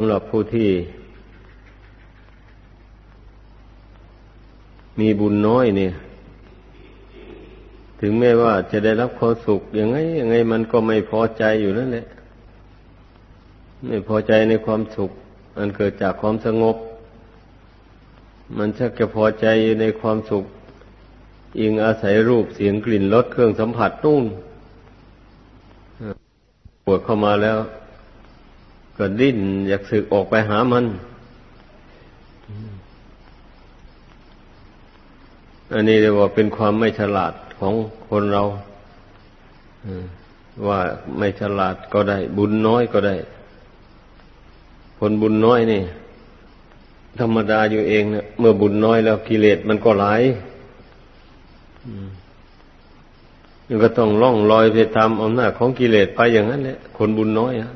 ำหรับผู้ที่ มีบุญน้อยเนี่ย ถึงแม้ว่าจะได้รับความสุขยังไงยังไงมันก็ไม่พอใจอยู่นั่นแหละไม่พอใจในความสุข อันเกิดจากความสงบ มันชักจะพอใจในความสุข อิงอาศัยรูปเสียงกลิ่นรสเครื่องสัมผัสนุ่นปวดเข้ามาแล้ว ก็ดิ้นอยากสึกออกไปหามัน อันนี้เรียกว่าเป็นความไม่ฉลาดของคนเราว่าไม่ฉลาดก็ได้ บุญน้อยก็ได้ คนบุญน้อยนี่ ธรรมดาอยู่เองเนะเมื่อบุญน้อยแล้วกิเลสมันก็หลายมันก็ต้องล่องลอยไปตามอำนาจของกิเลสไปอย่างนั้นแหละคนบุญน้อยอะ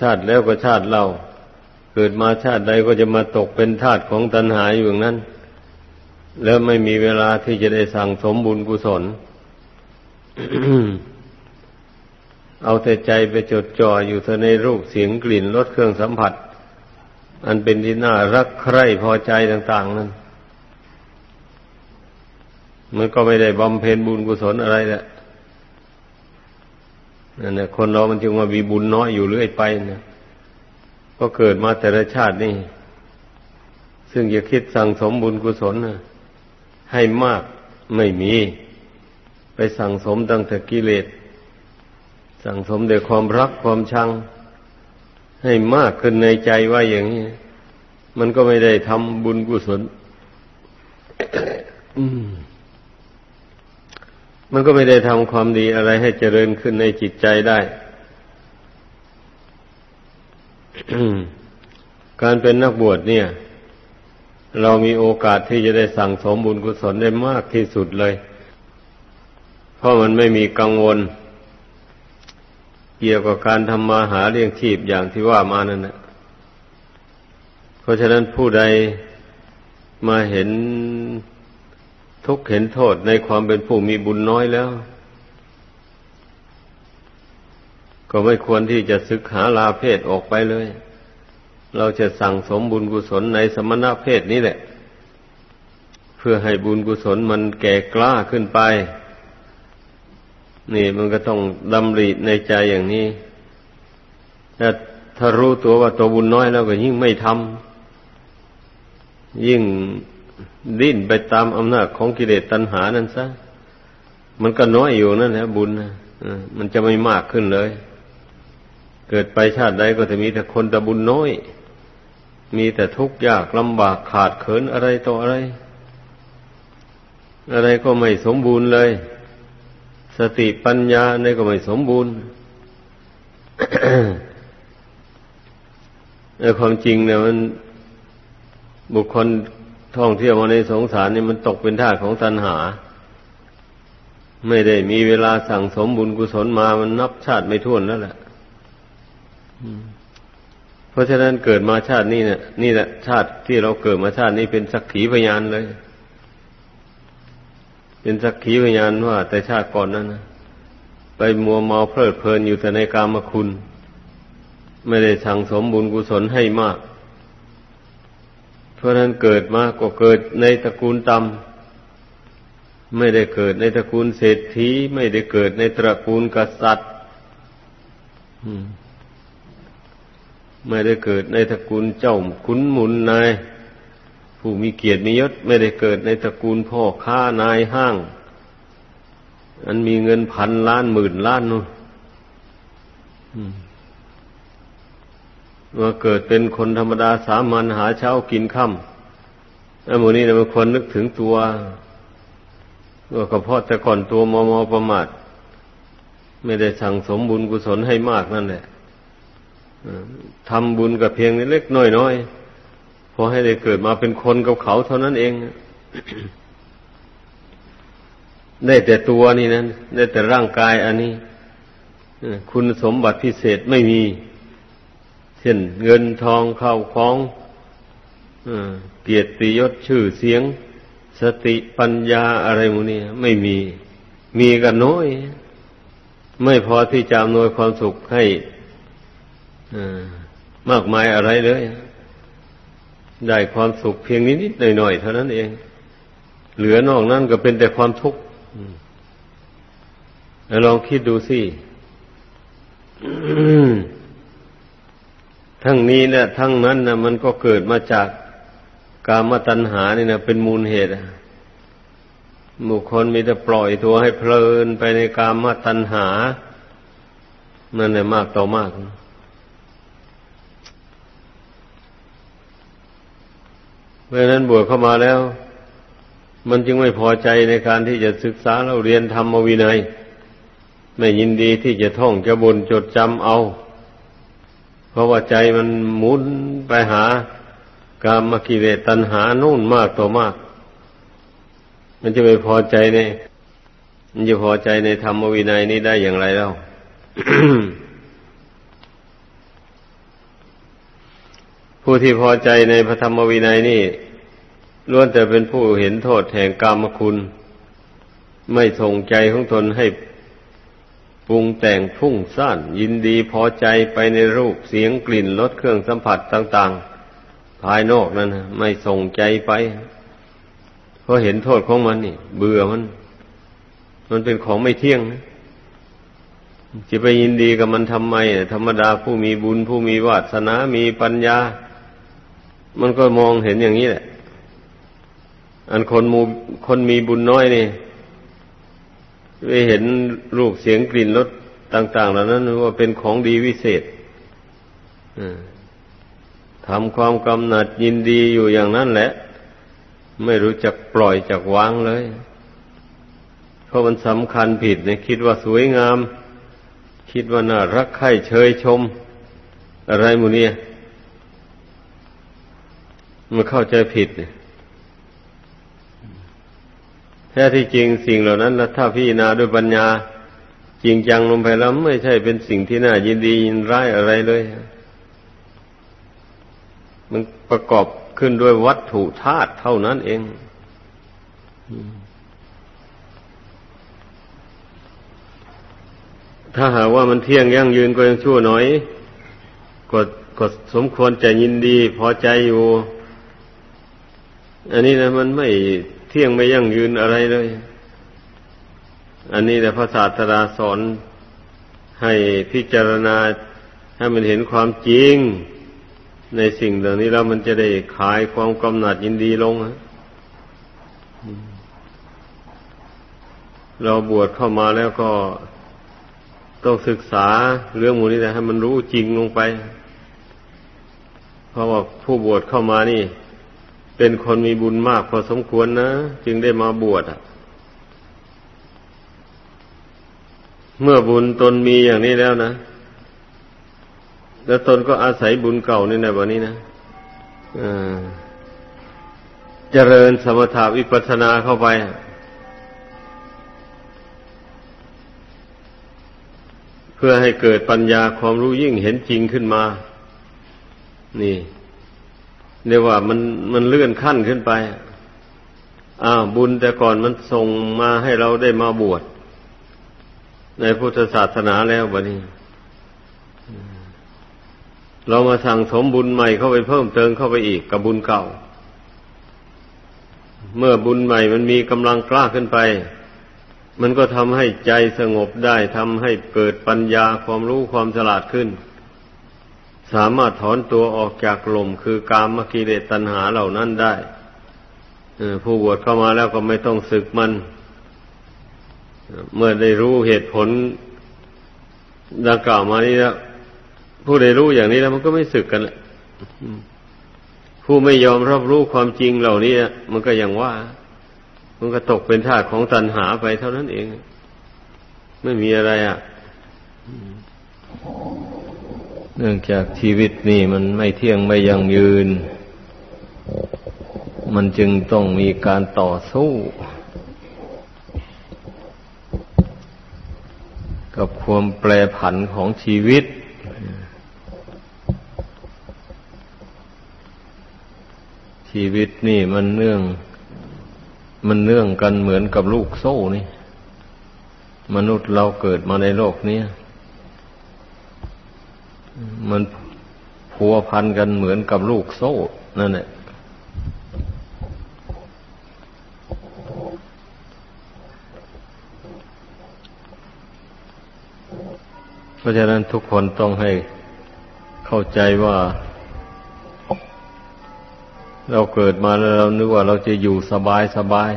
ชาติแล้วก็ชาติเราเกิดมาชาติใดก็จะมาตกเป็นทาสของตัณหาอยู่อย่างนั้น แล้วไม่มีเวลาที่จะได้สั่งสมบุญกุศล เอาแต่ใจไปจดจ่ออยู่เธอในรูปเสียงกลิ่นรสเครื่องสัมผัส อันเป็นที่น่ารักใคร่พอใจต่าง ๆ นั้น มันก็ไม่ได้บำเพ็ญบุญกุศลอะไรแหละ นั่นแหละคนเรามันจึงมามีบุญน้อยอยู่เรื่อยไปนะก็เกิดมาแต่ละชาตินี่ ซึ่งอย่าคิดสั่งสมบุญกุศลนะให้มากไม่มี ไปสั่งสมตั้งแต่กิเลส สั่งสมด้วยความรักความชัง ให้มากขึ้นในใจว่าอย่างนี้ มันก็ไม่ได้ทำบุญกุศลมั มันก็ไม่ได้ทำความดีอะไรให้เจริญขึ้นในจิตใจได้ การเป็นนักบวชเนี่ย เรามีโอกาสที่จะได้สั่งสมบุญกุศลได้มากที่สุดเลย เพราะมันไม่มีกังวล เกี่ยวกับการทำมาหาเลี้ยงชีพอย่างที่ว่ามานั่นแหละเพราะฉะนั้นผู้ใดมาเห็น ทุกเห็นโทษในความเป็นผู้มีบุญน้อยแล้ว ก็ไม่ควรที่จะศึกหาลาเพศออกไปเลย เราจะสั่งสมบุญกุศลในสมณะเพศนี้แหละ เพื่อให้บุญกุศลมันแก่กล้าขึ้นไป นี่มันก็ต้องดำริในใจอย่างนี้ถ้าถ้ารู้ตัวว่าตัวบุญน้อยแล้วก็ยิ่งไม่ทำยิ่ง ดิ้นไปตามอำนาจของกิเลสตัณหานั่นซะ มันก็น้อยอยู่นั่นแหละบุญนะมันจะไม่มากขึ้นเลย เกิดไปชาติใดก็จะมีแต่คนแต่บุญน้อย มีแต่ทุกข์ยากลำบากขาดเขินอะไรต่ออะไร อะไรก็ไม่สมบูรณ์เลย สติปัญญาในก็ไม่สมบูรณ์ในความจริงเนี่ยมันบุคคล ท่องเที่ยวมาในสงสารนี่มันตกเป็นท่าของตัณหา ไม่ได้มีเวลาสั่งสมบุญกุศลมามันนับชาติไม่ท้วนแล้วแหละเพราะฉะนั้นเกิดมาชาตินี้เนี่ยนี่แหละชาติที่เราเกิดมาชาตินี้เป็นสักขีพยานเลย เป็นสักขีพยานว่า แต่ชาติก่อนนั้นนะไปมัวเมาเพลิดเพลินอยู่แต่ในกามคุณ ไม่ได้สั่งสมบุญกุศลให้มาก เพราะนั้นเกิดมาก็เกิดในตระกูลต่ำไม่ได้เกิดในตระกูลเศรษฐี ไม่ได้เกิดในตระกูลกษัตริย์ไม่ได้เกิดในตระกูลเจ้าขุนมุนนาย ผู้มีเกียรติมียศ ไม่ได้เกิดในตระกูลพ่อค้านายห้าง อันมีเงินพันล้านหมื่นล้านนู่น มาเกิดเป็นคนธรรมดาสามัญหาเช้ากินค่ำไอ้หมูนี้เนี่ยมันควรนึกถึงตัวว่าก็เพราะแต่ก่อนตัวมอมอประมาทไม่ได้สั่งสมบุญกุศลให้มากนั่นแหละทำบุญกับเพียงเล็กน้อยน้อยพอให้ได้เกิดมาเป็นคนกับเขาเท่านั้นเอง ได้แต่ตัวนี่นั้นได้แต่ร่างกายอันนี้ คุณสมบัติพิเศษไม่มี เช่นเงินทองเข้าของเกียรติยศชื่อเสียง สติปัญญาอะไรมูนี่ไม่มี มีกันน้อย ไม่พอที่จะอำนวยความสุขให้มากมายอะไรเลย ได้ความสุขเพียงนิดๆหน่อยๆเท่านั้นเอง เหลือนอกนั้นก็เป็นแต่ความทุกข์ลองคิดดูสิ ทั้งนี้และทั้งนั้นนะมันก็เกิดมาจากกามตัณหานี่นะเป็นมูลเหตุบุคคลมีแต่ปล่อยตัวให้เพลินไปในกามตัณหา นั่นแหละมากต่อมาก เพราะนั้นบวชเข้ามาแล้ว มันจึงไม่พอใจในการที่จะศึกษาเราเรียนธรรมวินัย ไม่ยินดีที่จะท่องจะบนจดจำเอา เพราะว่าใจมันหมุนไปหากามกิเลสตัณหานู่นมากต่อมาก มันจะไปพอใจในมันจะพอใจในธรรมวินัยนี้ได้อย่างไรแล้วผู้ที่พอใจในพระธรรมวินัยนี่ล้วนแต่เป็นผู้เห็นโทษแห่งกรรมคุณ ไม่ส่งใจของตนให้ ปรุงแต่งพุ่งซ่านยินดีพอใจไปในรูปเสียงกลิ่นรสเครื่องสัมผัสต่าง ๆ ภายนอกนั้นไม่ส่งใจไปเพราะเห็นโทษของมันนี่ เบื่อมัน มันเป็นของไม่เที่ยงจะไปยินดีกับมันทำไมธรรมดาผู้มีบุญผู้มีวาสนา มีปัญญา มันก็มองเห็นอย่างนี้แหละ อันคนมูคนมีบุญน้อยนี่ ไปเห็นรูปเสียงกลิ่นรสต่าง ๆ เหล่านั้นว่าเป็นของดีวิเศษทำความกำหนัดยินดีอยู่อย่างนั้นแหละ ไม่รู้จักปล่อยจักวางเลย เพราะมันสำคัญผิดเนี่ยคิดว่าสวยงาม คิดว่าน่ารักใคร่เชยชม อะไรมูเนี่ยมันเข้าใจผิดเนี่ย แท้ที่จริงสิ่งเหล่านั้นถ้าพี่นาด้วยปัญญา จริงจังลงไปแล้วไม่ใช่เป็นสิ่งที่น่ายินดียินร้ายอะไรเลย มันประกอบขึ้นด้วยวัตถุธาตุเท่านั้นเองถ้าหากว่ามันเที่ยงยั่งยืนก็ยังชั่วน้อยก็ก็สมควรจะยินดีพอใจอยู่ อันนี้นะมันไม่ เที่ยงไม่ยั่งยืนอะไรเลย อันนี้แต่พระศาสดาสอนให้พิจารณาให้มันเห็นความจริง ในสิ่งเหล่านี้แล้วมันจะได้ขายความกำหนัดยินดีลงเราบวชเข้ามาแล้วก็ต้องศึกษาเรื่องมูนี้นะให้มันรู้จริงลงไป เพราะว่าผู้บวชเข้ามานี่ เป็นคนมีบุญมากพอสมควรนะ จึงได้มาบวชเมื่อบุญตนมีอย่างนี้แล้วนะ แล้วตนก็อาศัยบุญเก่านี่ในวันนี้นะเจริญสมถาวิปัสสนาเข้าไป เพื่อให้เกิดปัญญาความรู้ยิ่งเห็นจริงขึ้นมา นี่ เรียกว่ามันมันเลื่อนขั้นขึ้นไปอ้าวบุญแต่ก่อนมันส่งมาให้เราได้มาบวช ในพุทธศาสนาแล้วบัดนี้ เรามาสั่งสมบุญใหม่เข้าไปเพิ่มเติมเข้าไปอีกกับบุญเก่า เมื่อบุญใหม่มันมีกำลังกล้าขึ้นไป มันก็ทำให้ใจสงบได้ทำให้เกิดปัญญาความรู้ความฉลาดขึ้น สามารถถอนตัวออกจากลมคือกามกิเลสตัณหาเหล่านั้นได้ผู้บวชเข้ามาแล้วก็ไม่ต้องศึกมัน เมื่อได้รู้เหตุผลดังกล่าวมานี้แล้วผู้ใดรู้อย่างนี้แล้วมันก็ไม่สึกกันแหละผู้ไม่ยอมรับรู้ความจริงเหล่านี้มันก็อย่างว่า มันก็ตกเป็นทาสของตัณหาไปเท่านั้นเอง ไม่มีอะไรอะ เนื่องจากชีวิตนี่มันไม่เที่ยงไม่ยั่งยืน มันจึงต้องมีการต่อสู้ กับความแปรผันของชีวิต ชีวิตนี่มันเนื่อง มันเนื่องกันเหมือนกับลูกโซ่นี่ มนุษย์เราเกิดมาในโลกนี้ มันพัวพันกันเหมือนกับลูกโซ่นั่นแหละเพราะฉะนั้นทุกคนต้องให้เข้าใจว่า เราเกิดมาแล้วเรานึกว่าเราจะอยู่สบายสบาย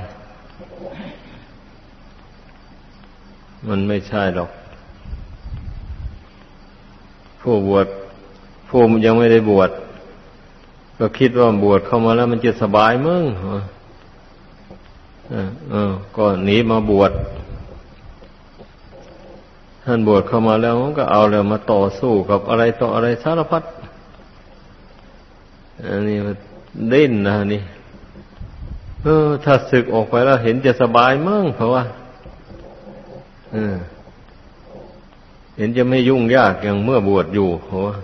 มันไม่ใช่หรอก ผู้บวชผู้ยังไม่ได้บวชก็คิดว่าบวชเข้ามาแล้วมันจะสบายมึงเออ ก็หนีมาบวชท่านบวชเข้ามาแล้วมันก็เอาแล้วมาต่อสู้กับอะไรต่ออะไรสารพัดอันนี้ดิ้นนะนี่เออถ้าศึกออกไปแล้วเห็นจะสบายมั่งเพราะว่าเออ เห็นจะไม่ยุ่งยากอย่างเมื่อบวชอยู่เพราะว่า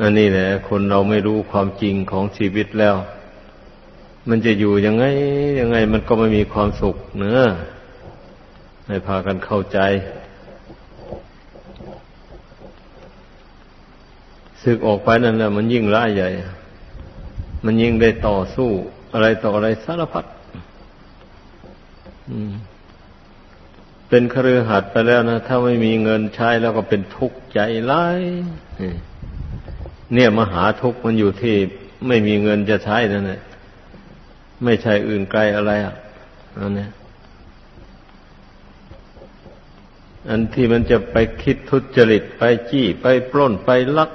อันนี้แหละ คนเราไม่รู้ความจริงของชีวิตแล้ว มันจะอยู่ยังไง ยังไงมันก็ไม่มีความสุขเนื้อให้พากันเข้าใจศึกออกไปนั่นแหละมันยิ่งร้ายใหญ่ มันยิ่งได้ต่อสู้ อะไรต่ออะไรสารพัดเป็นครือหัดไปแล้วนะ ถ้าไม่มีเงินใช้แล้วก็เป็นทุกข์ใจร้ายเนี่ยมหาทุกข์มันอยู่ที่ไม่มีเงินจะใช้นั่นแหละไม่ใช่อื่นไกลอะไรอะอันนี้อันที่มันจะไปคิดทุจริตไปจี้ไปปล้นไปลัก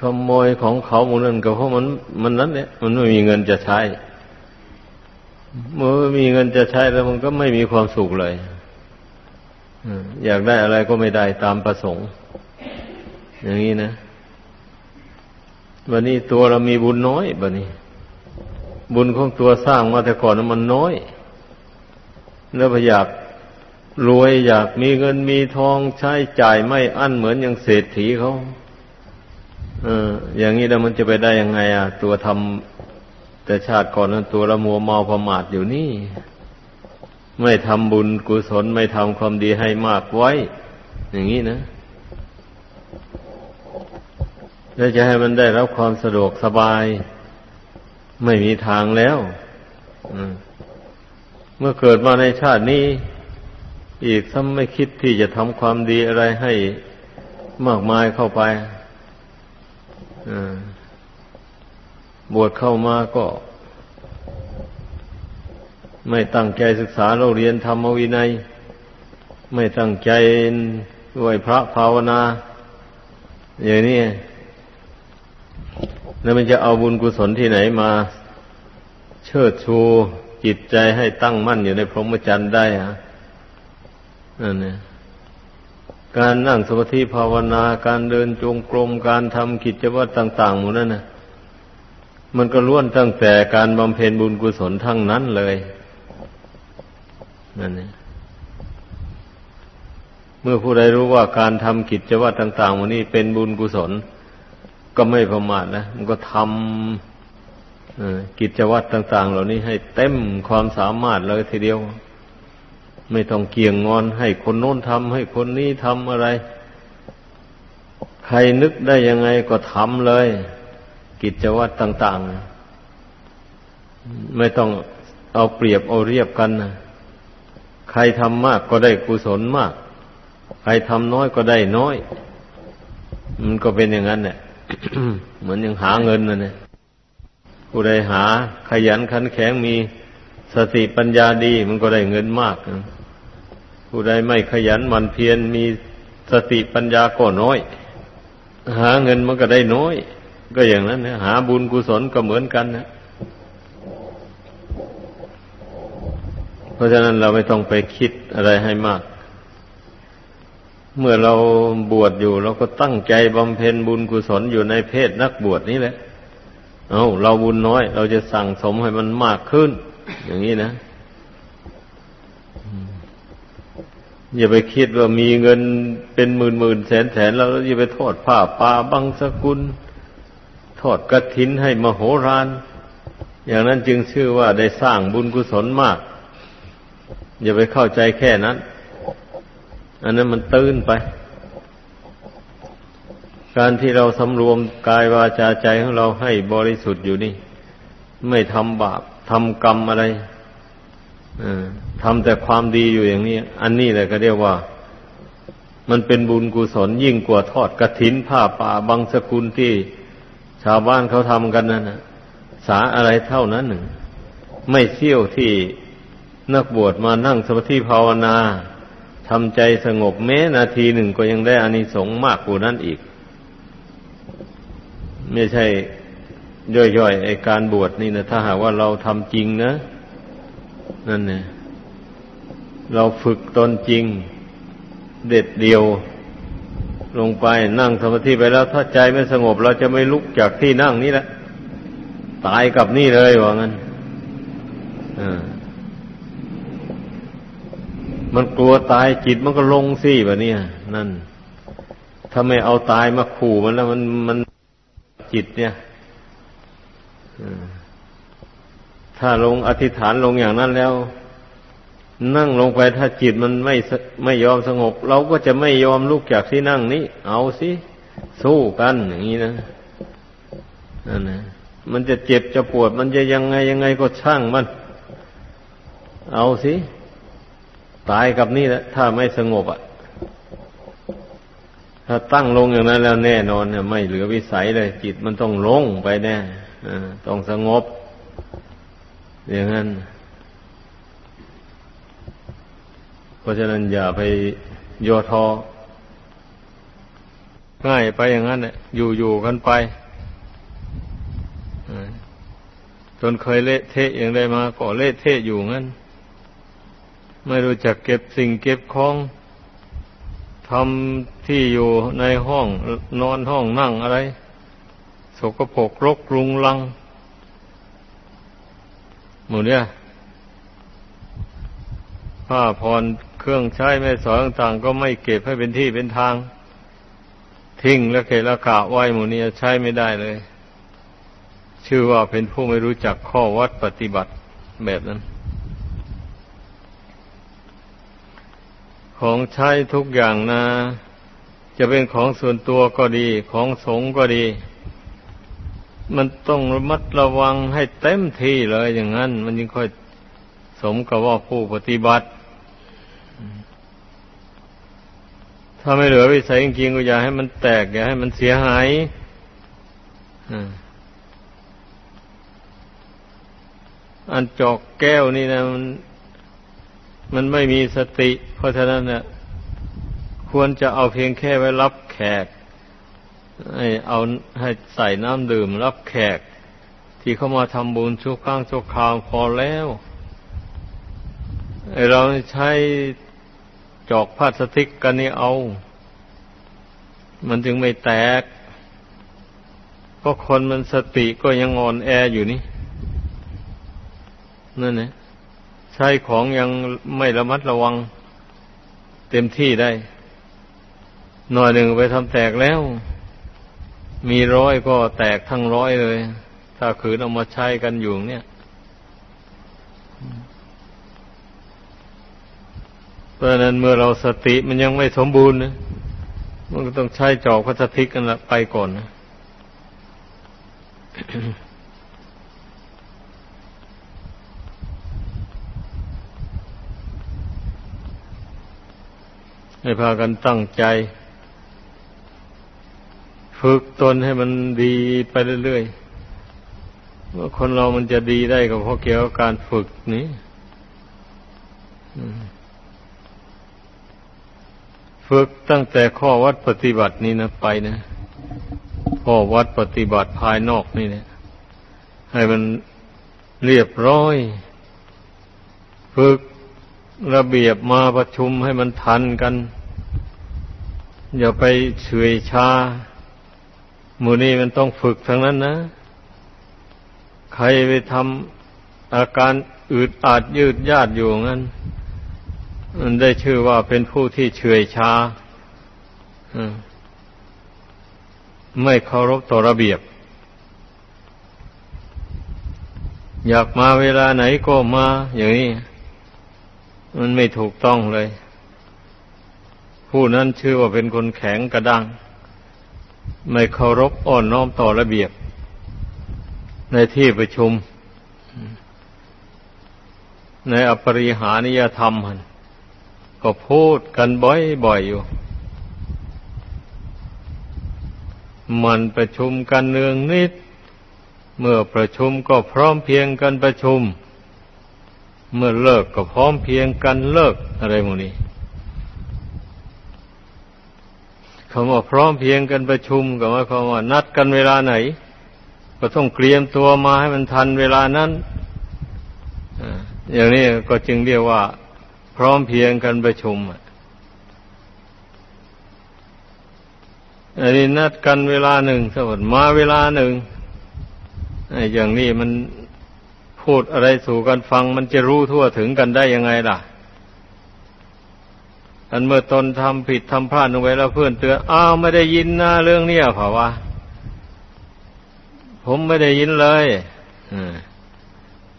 ขโมยของเขาหมดนั่นก็เพราะมัน มันนั้นเนี่ยมันไม่มีเงินจะใช้เมื่อมีเงินจะใช้แล้วมันก็ไม่มีความสุขเลยอยากได้อะไรก็ไม่ได้ตามประสงค์ อย่างนี้นะวันนี้ตัวเรามีบุญน้อยบันนี้ บุญของตัวสร้างมาแต่ก่อนมันน้อย แล้วพอยากรวยอยากมีเงินมีทองใช้จ่ายไม่อั้นเหมือนอย่างเศรษฐีเขา เออ อย่างนี้แล้วมันจะไปได้ยังไง อะ ตัวทำแต่ชาติก่อนนั้นตัวละมัวเมาประมาทอยู่นี่ ไม่ทำบุญกุศลไม่ทำความดีให้มากไว้ อย่างนี้นะแล้วจะให้มันได้รับความสะดวกสบาย ไม่มีทางแล้วเมื่อเกิดมาในชาตินี้ อีกซ้ำไม่คิดที่จะทำความดีอะไรให้มากมายเข้าไป บวชเข้ามาก็ ไม่ตั้งใจศึกษาเราเรียนธรรมวินัย ไม่ตั้งใจด้วยพระภาวนา อย่างนี้แล้วมันจะเอาบุญกุศลที่ไหนมา เชิดชูจิตใจให้ตั้งมั่นอยู่ในพรหมจรรย์ได้ฮะนั่นเนี่ย การนั่งสมาธิภาวนา การเดินจงกรม การทำกิจวัตรต่าง ๆ หมดนั่นนะมันก็ล้วนตั้งแต่การบำเพ็ญบุญกุศลทั้งนั้นเลยนั่นเนี่ยเมื่อผู้ใดรู้ว่าการทำกิจวัตรต่างๆวันนี้เป็นบุญกุศล ก็ไม่ประมาทนะ มันก็ทำกิจวัตรต่าง ๆ เหล่านี้ให้เต็มความสามารถเลยทีเดียว ไม่ต้องเกี่ยงงอนให้คนโน้นทำให้คนนี้ทำอะไร ใครนึกได้ยังไงก็ทำเลย กิจวัตรต่าง ๆ ไม่ต้องเอาเปรียบเอาเรียบกันนะใครทำมากก็ได้กุศลมาก ใครทำน้อยก็ได้น้อย มันก็เป็นอย่างนั้นแหละเหมือนอยังหาเงินนะเนี่ยผู้ใดหา ขยันขันแข็งมีสติปัญญาดี มันก็ได้เงินมาก ผู้ใดไม่ขยันมันเพียรมีสติปัญญาก็น้อย หาเงินมันก็ได้น้อย ก็อย่างนั้นนะหาบุญกุศลก็เหมือนกันนะเพราะฉะนั้นเราไม่ต้องไปคิดอะไรให้มาก เมื่อเราบวชอยู่เราก็ตั้งใจบำเพ็ญบุญกุศลอยู่ในเพศนักบวชนี้แหละ เอาเราบุญน้อย เราจะสั่งสมให้มันมากขึ้น อย่างนี้นะ อย่าไปคิดว่ามีเงินเป็นหมื่นหมื่นแสนแสนแล้วอย่าไปโทษผ้าป่าบังสกุลททอดกระถินให้มโหฬารอย่างนั้นจึงชื่อว่าได้สร้างบุญกุศลมาก อย่าไปเข้าใจแค่นั้น อันนั้นมันตื้นไป การที่เราสำรวมกายวาจาใจของเราให้บริสุทธิ์อยู่นี่ ไม่ทำบาปทำกรรมอะไร ทำแต่ความดีอยู่อย่างนี้ อันนี้แหละก็เรียกว่า มันเป็นบุญกุศลยิ่งกว่าทอดกระถินผ้าป่าบางสกุลที่ชาวบ้านเขาทำกันนั่นนะสาอะไรเท่านั้นหนึ่ง ไม่เที่ยวที่นักบวชมานั่งสมาธิภาวนาทำใจสงบแม้นาทีหนึ่งก็ยังได้อานิสงส์มากกว่านั้นอีก ไม่ใช่ย่อยๆไอการบวชนี่นะถ้าหากว่าเราทำจริงนะ นั่นเนี่ย เราฝึกตนจริง เด็ดเดียว ลงไปนั่งสมาธิไปแล้ว ถ้าใจไม่สงบ เราจะไม่ลุกจากที่นั่งนี้แหละ ตายกับนี่เลยว่างั้นมันกลัวตายจิตมันก็ลงสิแบบนี้นั่น ถ้าไม่เอาตายมาขู่มันแล้วมันมันจิตเนี่ยถ้าลงอธิษฐานลงอย่างนั้นแล้ว นั่งลงไปถ้าจิตมันไม่ไม่ยอมสงบ เราก็จะไม่ยอมลุกจากที่นั่งนี้ เอาสิสู้กันอย่างนี้นะนั่นนะมันจะเจ็บจะปวด มันจะยังไงยังไงก็ช่างมัน เอาสิตายกับนี่แหละถ้าไม่สงบอะ ถ้าตั้งลงอย่างนั้นแล้วแน่นอนเนี่ยไม่เหลือวิสัยเลย จิตมันต้องลงไปแน่ต้องสงบ อย่างนั้น เพราะฉะนั้นอย่าไปโยทอง่ายไปอย่างนั้นเนี่ยอยู่ๆกันไปจนเคยเละเทะอย่างไรมาก็เละเทะอยู่งั้น ไม่รู้จักเก็บสิ่งเก็บของทำที่อยู่ในห้องนอนห้องนั่งอะไร สกปรกรกรุงลังหมดเนี่ยผ้าผ่อน เครื่องใช้ไม่สอยต่างๆ ก็ไม่เก็บให้เป็นที่เป็นทาง ทิ้งแล้วเกละกะไว้หมดนี้ใช้ไม่ได้เลย ชื่อว่าเป็นผู้ไม่รู้จักข้อวัดปฏิบัติแบบนั้น ของใช้ทุกอย่างนะ จะเป็นของส่วนตัวก็ดี ของสงก็ดี มันต้องระมัดระวังให้เต็มที่เลยอย่างนั้น มันยิ่งค่อยสมกับว่าผู้ปฏิบัติ ถ้าไม่เหลือวิสัยจริงๆก็อย่าให้มันแตก อย่าให้มันเสียหายอันจอกแก้วนี่นะมัน มันไม่มีสติ เพราะฉะนั้นเนี่ยควรจะเอาเพียงแค่ไว้รับแขกให้เอาให้ใส่น้ำดื่ม รับแขก ที่เข้ามาทำบุญชุกข้างชุกคราวพอแล้วเราใช้ จอกพลาสติกกันนี่เอา มันจึงไม่แตก ก็คนมันสติก็ยังอ่อนแออยู่นี่ นั่นนะใช้ของยังไม่ระมัดระวัง เต็มที่ได้ หน่อยหนึ่งไปทำแตกแล้ว มีร้อยก็แตกทั้งร้อยเลย ถ้าขืนเอามาใช้กันอยู่เนี่ย เพราะนั้นเมื่อเราสติมันยังไม่สมบูรณ์นะมันก็ต้องใช้จอกพลาสติกกันละไปก่อนนะให้พากันตั้งใจ ฝึกตนให้มันดีไปเรื่อยๆว่าคนเรามันจะดีได้ก็เพราะเกี่ยวกับการฝึกนี้ ฝึกตั้งแต่ข้อวัดปฏิบัตินี้นะไปนะ ข้อวัดปฏิบัติภายนอกนี่เนี่ยให้มันเรียบร้อย ฝึกระเบียบมาประชุมให้มันทันกัน อย่าไปเฉยชาหมู่นี้มันต้องฝึกทั้งนั้นนะ ใครไปทำอาการอืดอาดยืดยาดอยู่งั้น ได้ชื่อว่าเป็นผู้ที่เฉยชาไม่เคารพต่อระเบียบ อยากมาเวลาไหนก็มาอย่างนี้มันไม่ถูกต้องเลย ผู้นั้นชื่อว่าเป็นคนแข็งกระด้างไม่เคารพอ่อนน้อมต่อระเบียบ ในที่ประชุม ในอปริหานิยธรรม ก็พูดกันบ่อยๆอยู่ มันประชุมกันเนืองนิด เมื่อประชุมก็พร้อมเพียงกันประชุม เมื่อเลิกก็พร้อมเพียงกันเลิกอะไรหมดนี้คำว่าพร้อมเพียงกันประชุมก็หมายความว่านัดกันเวลาไหน ก็ต้องเตรียมตัวมาให้มันทันเวลานั้นอย่างนี้ก็จึงเรียกว่า ร้อมเพียงกันประชุมอันนี้นัดกันเวลาหนึ่งสมมติมาเวลาหนึ่งอย่างนี้มันพูดอะไรสู่กันฟัง มันจะรู้ทั่วถึงกันได้ยังไงล่ะ อันเมื่อตนทำผิดทำพลาดลงไปแล้วเพื่อนเตือนอ้าวไม่ได้ยินนะเรื่องเนี้ยเผาว่าผมไม่ได้ยินเลย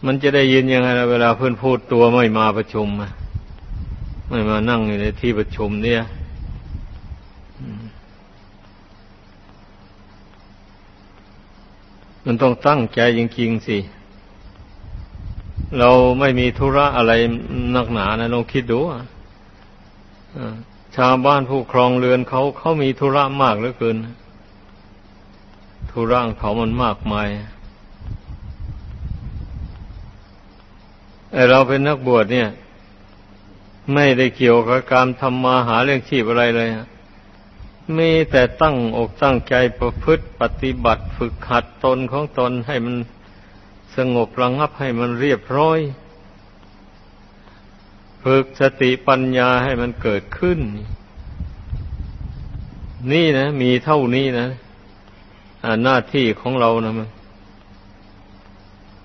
มันจะได้ยินยังไงล่ะเวลาเพื่อนพูดตัวไม่มาประชุม ไม่มานั่งอยู่ในที่ประชุมเนี่ยมันต้องตั้งใจจริงๆสิ เราไม่มีธุระอะไรนักหนานะลองคิดดูอะชาวบ้านผู้ครองเรือนเขาเขามีธุระมากเหลือเกิน ธุระเขามันมากมายไอเราเป็นนักบวชเนี่ย ไม่ได้เกี่ยวกับการทำมาหาเรื่องชีพอะไรเลยมีแต่ตั้งอกตั้งใจประพฤติปฏิบัติฝึกหัดตนของตนให้มันสงบระงับให้มันเรียบร้อย ฝึกสติปัญญาให้มันเกิดขึ้น นี่นะ มีเท่านี้นะหน้าที่ของเรานะมัน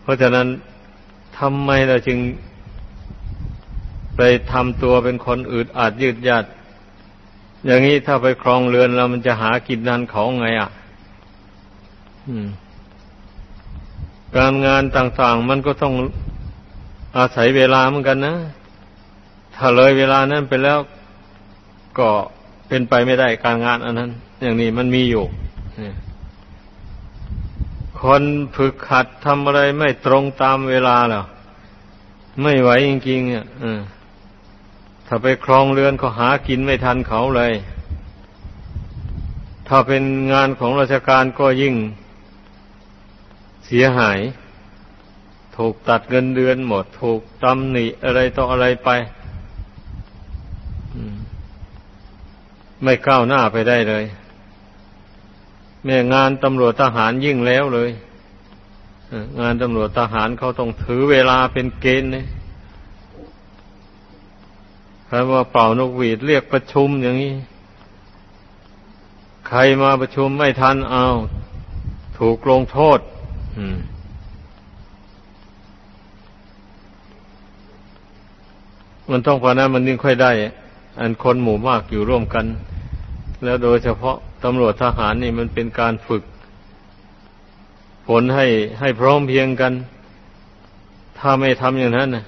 เพราะฉะนั้นทำไมเราจึง ไปทำตัวเป็นคนอืดอาดยืดยาดอย่างนี้ถ้าไปครองเรือนแล้วมันจะหากินนันเขาไงอะการงานต่างๆ มันก็ต้องอาศัยเวลาเหมือนกันนะ ถ้าเลยเวลานั้นไปแล้วก็เป็นไปไม่ได้การงานอันนั้น อย่างนี้มันมีอยู่คนฝึกขัดทำอะไรไม่ตรงตามเวลาแล้วไม่ไหวจริงๆเนี่ย ถ้าไปครองเรือนก็หากินไม่ทันเขาเลย ถ้าเป็นงานของราชการก็ยิ่งเสียหาย ถูกตัดเงินเดือนหมด ถูกตำหนิอะไรต่ออะไรไปไม่ก้าวหน้าไปได้เลย แม่งานตำรวจทหารยิ่งแล้วเลย งานตำรวจทหารเขาต้องถือเวลาเป็นเกณฑ์เนี่ย คำว่าเป่านกหวีดเรียกประชุมอย่างนี้ ใครมาประชุมไม่ทันเอา ถูกลงโทษมันต้องพอนะมันยิ่งค่อยได้ อันคนหมู่มากอยู่ร่วมกัน แล้วโดยเฉพาะตำรวจทหารนี่มันเป็นการฝึก ผลให้ให้พร้อมเพียงกัน ถ้าไม่ทำอย่างนั้นนะ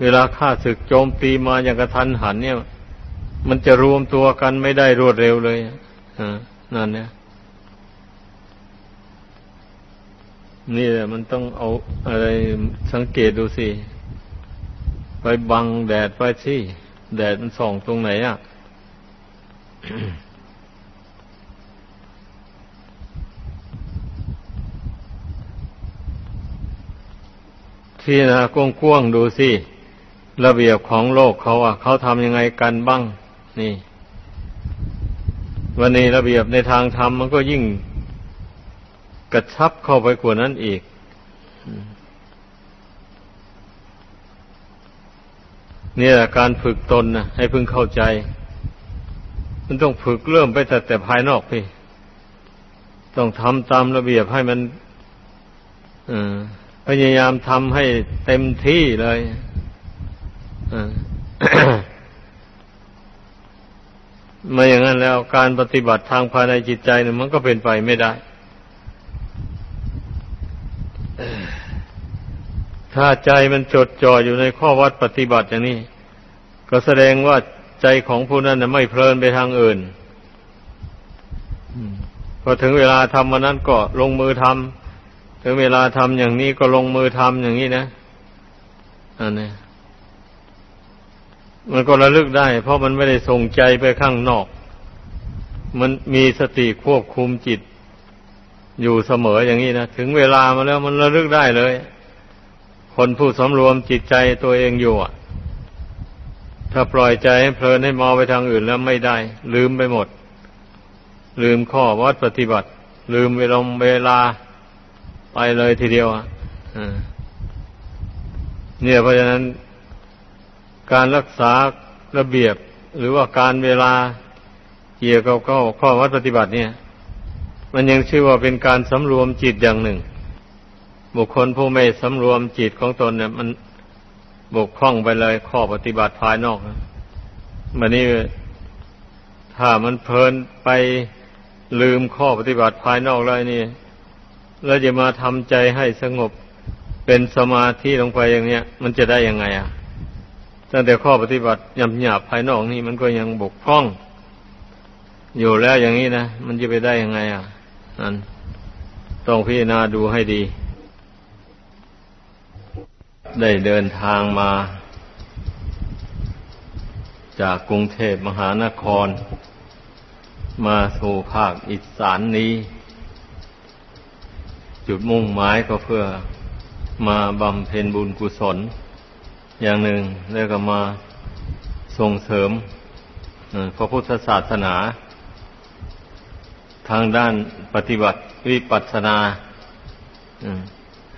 เวลาข้าศึกโจมตีมาอย่างกระทันหัน เนี่ย มันจะรวมตัวกันไม่ได้รวดเร็วเลยนั่นเนี่ยนี่แหละมันต้องเอาอะไรสังเกตดูสิ ไปบังแดดไปที่แดดมันส่องตรงไหนอะที่นะกว้างๆดูสิ ระเบียบของโลกเขาอะเขาทำยังไงกันบ้าง นี่ วันนี้ระเบียบในทางธรรมมันก็ยิ่งกระชับเข้าไปกว่านั้นอีกนี่แหละการฝึกตนนะให้พึงเข้าใจ มันต้องฝึกเริ่มไปแต่แต่ภายนอกพี่ ต้องทำตามระเบียบให้มันพยายามทำให้เต็มที่เลย ม่อย่างนั้นแล้วการปฏิบัติทางภายในจิตใจเนี่ยมันก็เป็นไปไม่ได้ ถ้าใจมันจดจ่ออยู่ในข้อวัดปฏิบัติอย่างนี้ ก็แสดงว่าใจของผู้นั้นไม่เพลินไปทางอื่นพอถึงเวลาทำวันนั้นก็ลงมือทำถึงเวลาทำอย่างนี้ก็ลงมือทำอย่างนี้นะอันนี้ มันก็ระลึกได้ เพราะมันไม่ได้ส่งใจไปข้างนอก มันมีสติควบคุมจิต อยู่เสมออย่างนี้นะถึงเวลามาแล้วมันระลึกได้เลย คนผู้สำรวมจิตใจตัวเองอยู่อะ ถ้าปล่อยใจให้เพลินให้มองไปทางอื่นแล้วไม่ได้ ลืมไปหมด ลืมข้อวัดปฏิบัติ ลืมเวลาเวลาไปเลยทีเดียวอะเนี่ยเพราะฉะนั้น การรักษาระเบียบหรือว่าการเวลาเกี่ยวกับข้อข้อวัดปฏิบัติเนี่ย มันยังชื่อว่าเป็นการสำรวมจิตอย่างหนึ่ง บุคคลผู้ไม่สำรวมจิตของตนเนี่ย มันบกพร่องไปเลยข้อปฏิบัติภายนอกมันนี้ถ้ามันเพลินไปลืมข้อปฏิบัติภายนอกเลยนี่แล้วจะมาทำใจให้สงบเป็นสมาธิลงไปอย่างเนี้ย มันจะได้ยังไงอะ ตั้งแต่ข้อปฏิบัติหยาบหยาบภายนอกนี่มันก็ยังบกพร่อง อยู่แล้วอย่างนี้นะมันจะไปได้ยังไงอะนั่นต้องพิจารณาดูให้ดี ได้เดินทางมา จากกรุงเทพมหานคร มาสู่ภาคอีสานนี้ จุดมุ่งหมายก็เพื่อมาบำเพ็ญบุญกุศล อย่างหนึ่งแล้วก็มาส่งเสริมพระพุทธศาสนา ทางด้านปฏิบัติวิปัสสนา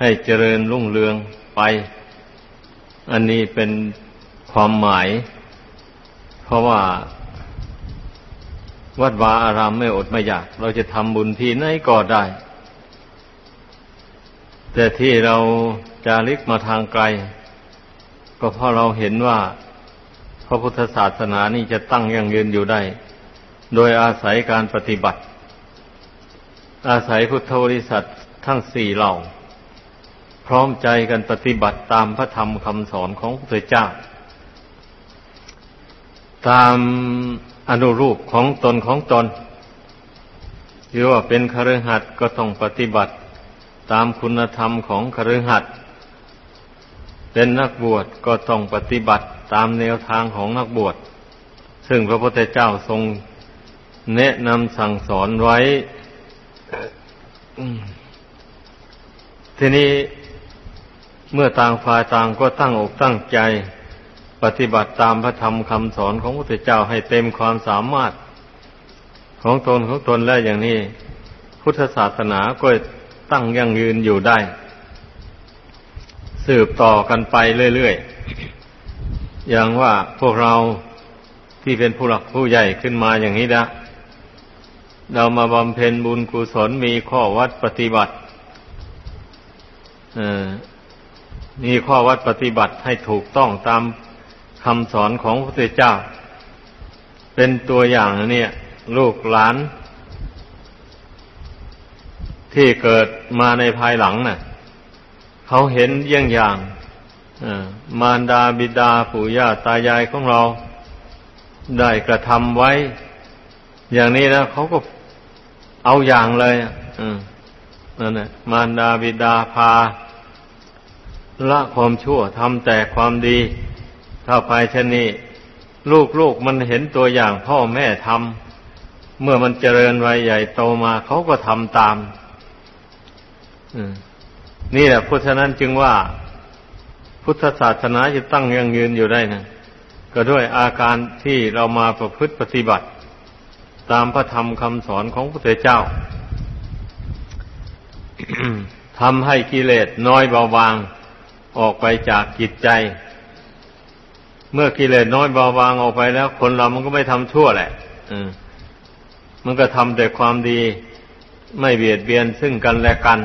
ให้เจริญรุ่งเรืองไป อันนี้เป็นความหมาย เพราะว่าวัดวาอารามไม่อดไม่อยาก เราจะทำบุญที่ไหนก็ได้ แต่ที่เราจะลิกมาทางไกล ก็เพราะเราเห็นว่าพระพุทธศาสนานี่จะตั้งยั่งยืนอยู่ได้ โดยอาศัยการปฏิบัติ อาศัยพุทธบริษัททั้งสี่เหล่า พร้อมใจกันปฏิบัติตามพระธรรมคำสอนของพระเจ้า ตามอนุรูปของตนของตนหรือว่าเป็นคฤหัสถ์ก็ต้องปฏิบัติตามคุณธรรมของคฤหัสถ์ เป็นนักบวชก็ต้องปฏิบัติตามแนวทางของนักบวช ซึ่งพระพุทธเจ้าทรงแนะนำสั่งสอนไว้ ทีนี้เมื่อต่างฝ่ายต่างก็ตั้งอกตั้งใจ ปฏิบัติตามพระธรรมคำสอนของพระพุทธเจ้าให้เต็มความสามารถ ของตนของตนแล้วอย่างนี้ พุทธศาสนาก็ตั้งยั่งยืนอยู่ได้ สืบต่อกันไปเรื่อยๆ อย่างว่าพวกเราที่เป็นผู้หลักผู้ใหญ่ขึ้นมาอย่างนี้นะเรามาบำเพ็ญบุญกุศลมีข้อวัดปฏิบัติมีข้อวัดปฏิบัติให้ถูกต้องตามคำสอนของพระพุทธเจ้า เป็นตัวอย่างเนี่ย ลูกหลาน ที่เกิดมาในภายหลังน่ะ เขาเห็นเยี่ยงอย่างมารดาบิดาปู่ย่าตายายของเราได้กระทำไว้ อย่างนี้แล้วเขาก็เอาอย่างเลยนั่นแหละมารดาบิดาพา ละความชั่วทำแต่ความดี ถ้าภายชนี้ลูกลูกมันเห็นตัวอย่างพ่อแม่ทำเมื่อมันเจริญวัยใหญ่โตมา เขาก็ทำตาม นี่แหละเพราะฉะนั้นจึงว่าพุทธศาสนาจะตั้งยังยืนอยู่ได้นะก็ด้วยอาการที่เรามาประพฤติปฏิบัติ ตามพระธรรมคำสอนของพระพุทธเจ้าทำให้กิเลสน้อยเบาบางออกไปจากจิตใจ เมื่อกิเลสน้อยเบาบางออกไปแล้ว คนเรามันก็ไม่ทำชั่วแหละมันก็ทำแต่ความดีไม่เบียดเบียนซึ่งกันและกัน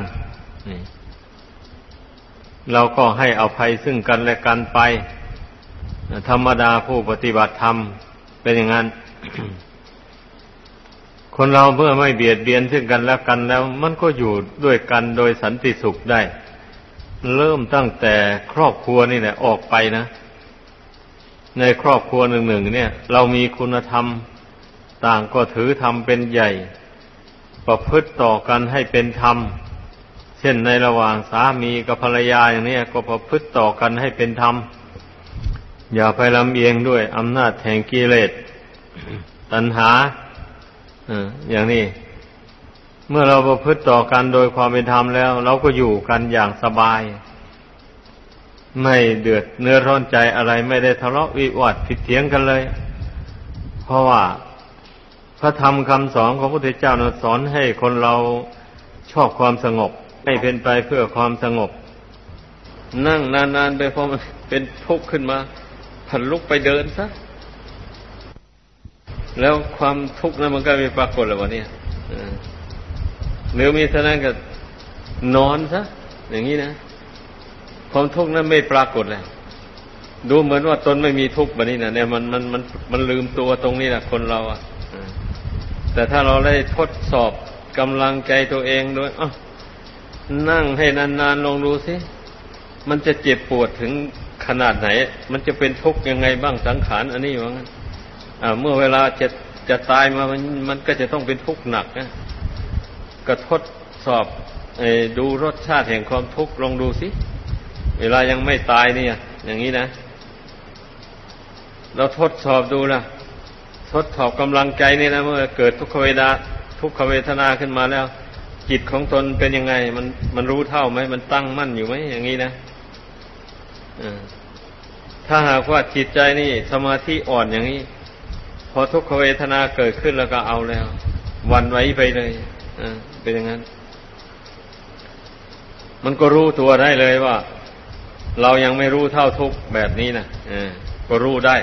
เราก็ให้อภัยซึ่งกันและกันไป ธรรมดาผู้ปฏิบัติธรรมเป็นอย่างนั้น คนเราเมื่อไม่เบียดเบียนซึ่งกันและกันแล้ว มันก็อยู่ด้วยกันโดยสันติสุขได้ เริ่มตั้งแต่ครอบครัวนี่แหละออกไปนะ ในครอบครัวหนึ่งหนึ่งเนี่ย เรามีคุณธรรมต่างก็ถือธรรมเป็นใหญ่ ประพฤติต่อกันให้เป็นธรรมเช่นในระหว่างสามีกับภรรยาอย่างนี้ก็ประพฤติต่อกันให้เป็นธรรม อย่าไปลำเอียงด้วยอำนาจแห่งกิเลสตัณหาอย่างนี้ เมื่อเราประพฤติต่อกันโดยความเป็นธรรมแล้ว เราก็อยู่กันอย่างสบาย ไม่เดือดเนื้อร้อนใจอะไรไม่ได้ทะเลาะวิวาทผิดเถียงกันเลย เพราะว่าพระธรรมคำสอนของพระพุทธเจ้าสอนให้คนเราชอบความสงบ ให้เป็นไปเพื่อความสงบ นั่งนานๆไปพอมันเป็นทุกข์ขึ้นมาผันลุกไปเดินซะแล้วความทุกข์นั้นมันก็ไม่ปรากฏเลยวะเนี่ยหรือมีเท่านั้นก็นอนซะอย่างนี้นะความทุกข์นั้นไม่ปรากฏเลยดูเหมือนว่าตนไม่มีทุกข์แบบนี้นะเนี่ยมันมันมันมันลืมตัวตรงนี้นะคนเราอะแต่ถ้าเราได้ทดสอบกำลังใจตัวเองด้วยอ นั่งให้นานๆลองดูสิ มันจะเจ็บปวดถึงขนาดไหน มันจะเป็นทุกข์ยังไงบ้างสังขารอันนี้ว่างั้นเมื่อเวลาจะจะตายมามันมันก็จะต้องเป็นทุกข์หนักนะก็ทดสอบอดูรสชาติแห่งความทุกข์ลองดูสิ เวลายังไม่ตายเนี่ย อย่างนี้นะ เราทดสอบดูนะทดสอบกำลังใจนี่นะเมื่อเกิดทุกขเวทนาทุกขเวทนาขึ้นมาแล้ว จิตของตนเป็นยังไง มันมันรู้เท่าไหมมันตั้งมั่นอยู่ไหมอย่างนี้นะถ้าหากว่าจิตใจนี่ สมาธิอ่อนอย่างนี้ พอทุกขเวทนาเกิดขึ้นแล้วก็เอาแล้ววันไว้ไปเลยอ่าเป็นอย่างนั้น มันก็รู้ตัวได้เลยว่า เรายังไม่รู้เท่าทุกแบบนี้นะอ่าก็รู้ได้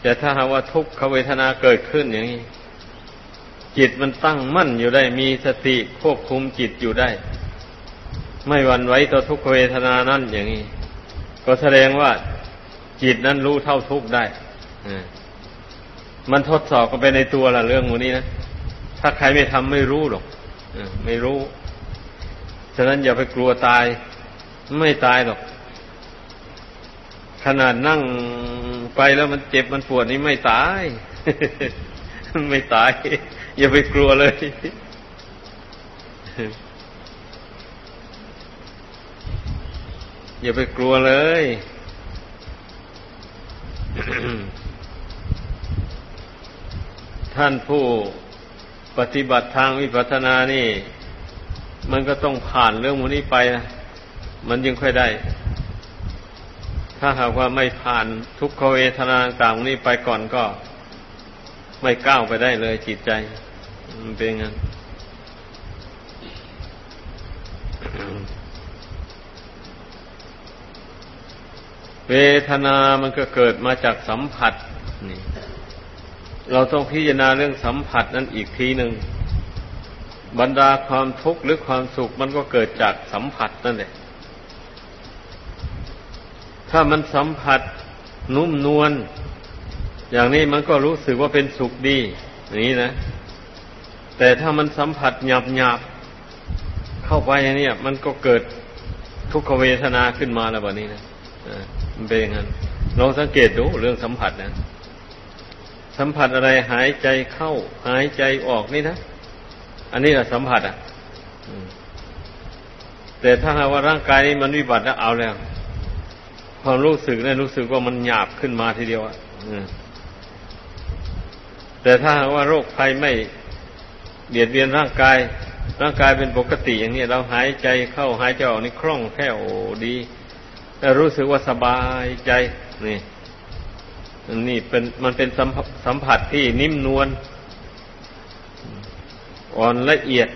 แต่ถ้าหากว่าทุกขเวทนาเกิดขึ้นอย่างนี้ จิตมันตั้งมั่นอยู่ได้ มีสติควบคุมจิตอยู่ได้ ไม่วันไว้ต่อทุกเวทนานั่นอย่างนี้ ก็แสดงว่าจิตนั้นรู้เท่าทุกได้มันทดสอบกันไปในตัวละเรื่องมูนี้นะ ถ้าใครไม่ทำไม่รู้หรอกไม่รู้ ฉะนั้นอย่าไปกลัวตาย ไม่ตายหรอก ขนาดนั่งไปแล้วมันเจ็บมันปวดนี่ไม่ตาย ไม่ตาย อย่าไปกลัวเลย อย่าไปกลัวเลยท่านผู้ปฏิบัติทางวิปัสสนานี่ มันก็ต้องผ่านเรื่องมูนี้ไปนะมันยังค่อยได้ ถ้าหากว่าไม่ผ่านทุกขเวทนาต่างนี้ไปก่อนก็ ไม่ก้าวไปได้เลยจิตใจ มันเป็นงั้นเวทนามันก็เกิดมาจากสัมผัสนี่เราต้องพิจารณาเรื่องสัมผัสนั้นอีกทีหนึ่งบรรดาความทุกข์หรือความสุขมันก็เกิดจากสัมผัสนั่นแหละ ถ้ามันสัมผัสนุ่มนวลอย่างนี้มันก็รู้สึกว่าเป็นสุขดีอย่างนี้นะ แต่ถ้ามันสัมผัสหยาบหยาบเข้าไปอย่างนี้มันก็เกิดทุกขเวทนาขึ้นมาแล้วแบบนี้นะมันเป็นอย่างนั้นลองสังเกตดูเรื่องสัมผัสนะ สัมผัสอะไรหายใจเข้า หายใจออกนี่นะอันนี้แหละสัมผัสอะแต่ถ้าหากว่าร่างกายนี้มันวิบัติแล้วเอาแล้ว ความรู้สึกเนี่ยรู้สึกว่ามันหยาบขึ้นมาทีเดียวอะแต่ถ้าว่าโรคภัยไม่ เบียดเบียนร่างกาย ร่างกายเป็นปกติอย่างนี้เราหายใจเข้าหายใจออกนี่คล่องแคล่วดีรู้สึกว่าสบายใจนี่นี่เป็นมันเป็นสัมผัสที่นิ่มนวลอ่อนละเอียด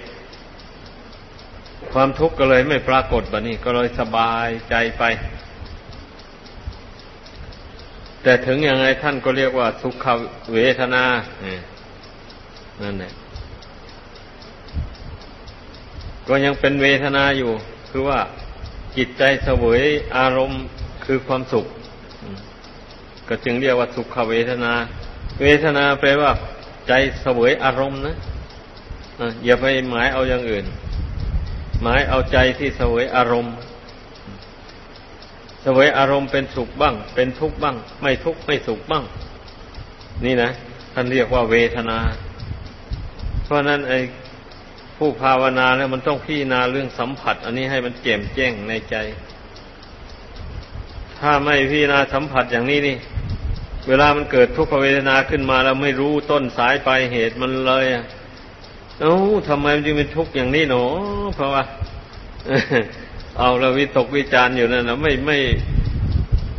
ความทุกข์ก็เลยไม่ปรากฏแบบนี้ก็เลยสบายใจไป แต่ถึงยังไงท่านก็เรียกว่า สุขเวทนานั่นแหละ ก็ยังเป็นเวทนาอยู่ คือว่าจิตใจเสวยอารมณ์คือความสุข ก็จึงเรียกว่าสุขเวทนา เวทนาแปลว่า ใจเสวยอารมณ์นะอย่าไปหมายเอาอย่างอื่น หมายเอาใจที่เสวยอารมณ์เสวยอารมณ์เป็นสุขบ้าง เป็นทุกข์บ้าง ไม่ทุกข์ไม่สุขบ้าง นี่นะท่านเรียกว่าเวทนา เพราะนั้นไอ้ ผู้ภาวนาแล้วมันต้องพิจารณาเรื่องสัมผัส อันนี้ให้มันแจ่มแจ้งในใจ ถ้าไม่พิจารณาสัมผัสอย่างนี้นี่ เวลามันเกิดทุกขเวทนาขึ้นมาแล้วไม่รู้ต้นสายปลายเหตุมันเลยเอ้าทำไมมันจึงเป็นทุกข์อย่างนี้หนอ เพราะว่าเอาเราวิตกวิจารอยู่นั่นนะไม่ไม่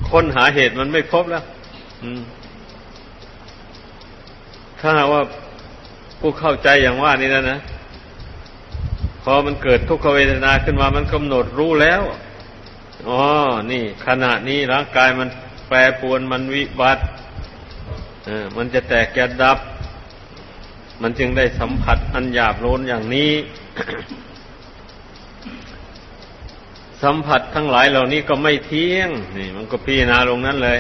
ค้นหาเหตุมันไม่พบแล้วถ้าว่าผู้เข้าใจอย่างว่านี่นะนะ อมันเกิดทุกขเวทนาขึ้นมามันกำหนดรู้แล้วอ๋อนี่ ขณะนี้ร่างกายมันแปรปวนมันวิบัติมันจะแตกจะดับ มันจึงได้สัมผัสอันหยาบโลนอย่างนี้ สัมผัสทั้งหลายเหล่านี้ก็ไม่เที่ยง นี่ มันก็พิจารณาลงนั้นเลย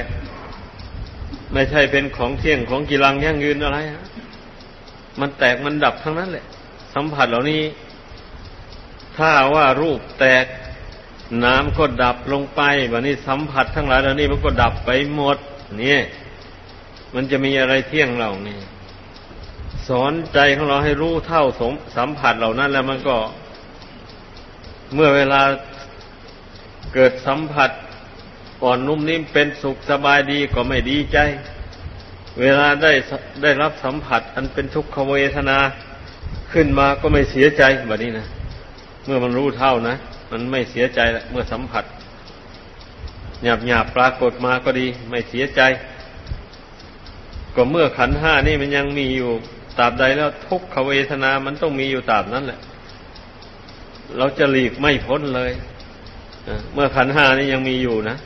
ไม่ใช่เป็นของเที่ยงของกีรังยั่งยืนอะไรฮะมันแตกมันดับทั้งนั้นแหละ สัมผัสเหล่านี้ ถ้าว่ารูปแตกน้ำก็ดับลงไปวันนี้สัมผัสทั้งหลายเหล่านี้มันก็ดับไปหมด นี่มันจะมีอะไรเที่ยงเรานี่ สอนใจของเราให้รู้เท่าสมสัมผัสเหล่านั้น แล้วมันก็ เมื่อเวลาเกิดสัมผัสอ่อนนุ่มนิ่มเป็นสุขสบายดีก็ไม่ดีใจ เวลาได้ได้รับสัมผัส อันเป็นทุกขเวทนาขึ้นมาก็ไม่เสียใจแบบนี้นะ มื่อมันรู้เท่านะ มันไม่เสียใจเมื่อสัมผัสหยาบหยาบปรากฏมาก็ดี ไม่เสียใจ ก็เมื่อขันห้านี่มันยังมีอยู่ตราบใดแล้วทุกขเวทนามันต้องมีอยู่ตราบนั้นแหละ เราจะหลีกไม่พ้นเลยเมื่อขันห้านี่ยังมีอยู่นะ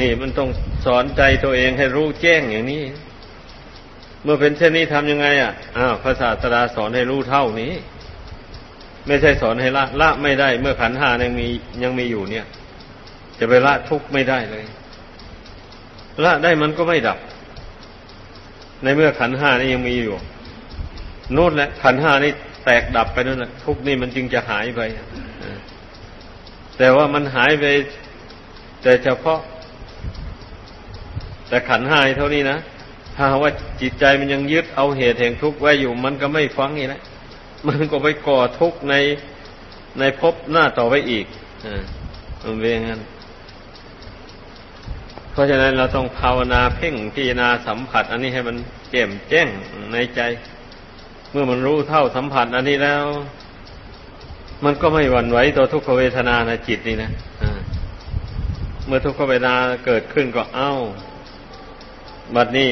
นี่มันต้องสอนใจตัวเองให้รู้แจ้งอย่างนี้ เมื่อเป็นเช่นนี้ทำยังไง อะอ้าวพระศาสดาสอนให้รู้เท่านี้ ไม่ใช่สอนให้ละ ละไม่ได้ เมื่อขันหายังมียังมีอยู่เนี่ย จะไปละทุกข์ไม่ได้เลย ละได้มันก็ไม่ดับ ในเมื่อขันห้านี่ยังมีอยู่โน่นแหละ ขันห้านี่แตกดับไปนั่นแหละทุกนี่มันจึงจะหายไปแต่ว่ามันหายไป แต่เฉพาะ แต่ขันห้าเท่านี้นะถ้าว่าจิตใจมันยังยึดเอาเหตุแห่งทุกข์ไว้อยู่ มันก็ไม่ฟังนี่แหละ มันก็ไปก่อทุกข์ในในภพหน้าต่อไปอีกอมันเป็นงั้น เพราะฉะนั้นเราต้องภาวนาเพ่งพิจารณาสัมผัส อันนี้ให้มันแจ่มแจ้งในใจ เมื่อมันรู้เท่าสัมผัส อันนี้แล้ว มันก็ไม่หวั่นไหวต่อทุกขเวทนาในจิตนี่นะเมื่อทุกขเวทนาเกิดขึ้นก็เอ้า บัดนี้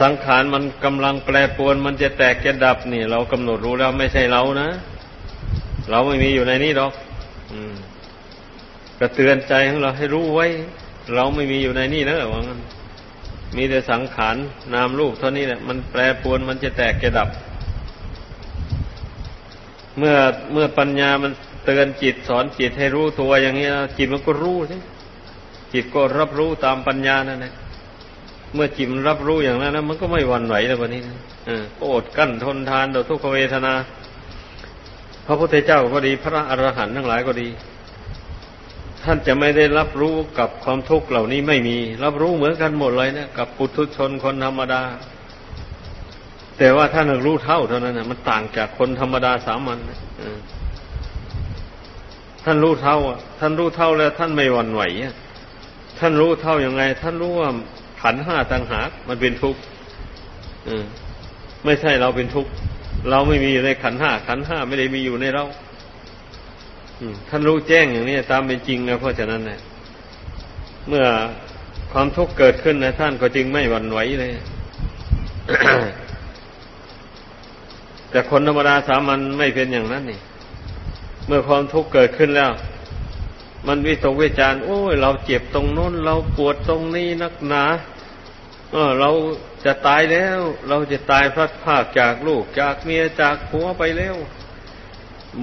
สังขารมันกำลังแปรปรวนมันจะแตกจะดับนี่ เรากำหนดรู้แล้วไม่ใช่เรานะ เราไม่มีอยู่ในนี้หรอกกระเตือนใจของเราให้รู้ไว้ เราไม่มีอยู่ในนี่นะว่างั้นมีแต่สังขารนามรูปเท่านี้แหละมันแปรปรวนมันจะแตกจะดับ เมื่อเมื่อปัญญามันเตือนจิตสอนจิตให้รู้ตัวอย่างนี้จิตมันก็รู้ใช่จิตก็รับรู้ตามปัญญานั่นแหละ เมื่อจิตรับรู้อย่างนั้นนะมันก็ไม่หวั่นไหวแล้ววันนี้นะอดกั้นทนทานต่อทุกขเวทนา พระพุทธเจ้าก็ดี พระอรหันต์ทั้งหลายก็ดี ท่านจะไม่ได้รับรู้กับความทุกข์เหล่านี้ไม่มี รับรู้เหมือนกันหมดเลยนะกับปุถุชนคนธรรมดา แต่ว่าท่านรู้เท่าเท่านั้นนะมันต่างจากคนธรรมดาสามัญนะท่านรู้เท่าท่านรู้เท่าแล้ว ท่านไม่หวั่นไหวท่านรู้เท่าอย่างไง ท่านรู้ว่า ขันห้าต่างหากมันเป็นทุกข์ไม่ใช่เราเป็นทุกข์เราไม่มีอยู่ในขันห้าขันห้าไม่ได้มีอยู่ในเราท่านรู้แจ้งอย่างนี้ตามเป็นจริงนะเพราะฉะนั้นนะเมื่อความทุกข์เกิดขึ้นนะท่านก็จึงไม่หวั่นไหวเลย แต่คนธรรมดาสามัญไม่เป็นอย่างนั้นนี่ เมื่อความทุกข์เกิดขึ้นแล้ว มันวิตกวิจารโอ้ยเราเจ็บตรงโน้น เราปวดตรงนี้นักหนา เออเราจะตายแล้ว เราจะตายพลัดพากจากลูกจากเมียจากผัวไปแล้ว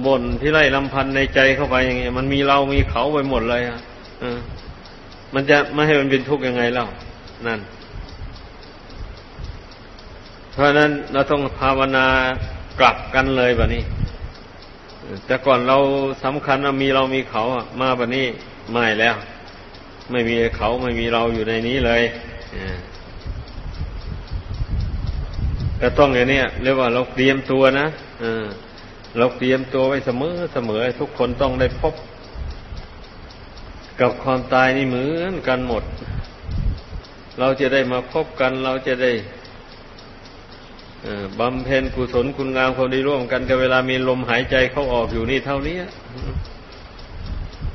บ่นที่ไล่ลำพันในใจเข้าไปอย่างเงี้ยมันมีเรามีเขาไปหมดเลยอะอมันจะไม่ให้มันเป็นทุกข์ยังไงเล่านั่น เพราะนั้นเราต้องภาวนากลับกันเลยแบบนี้ แต่ก่อนเราสำคัญว่ามีเรามีเขาอะ มาแบบนี้ไม่แล้ว ไม่มีเขาไม่มีเราอยู่ในนี้เลย ก็ต้องอย่างนี้เรียกว่าเราเตรียมตัวนะเราเตรียมตัวไว้เสมอเสมอทุกคนต้องได้พบ กับความตายนี่เหมือนกันหมด เราจะได้มาพบกันเราจะได้บำเพ็ญกุศลคุณงามความดีร่วมกันกับเวลามีลมหายใจเข้าออกอยู่นี่เท่านี้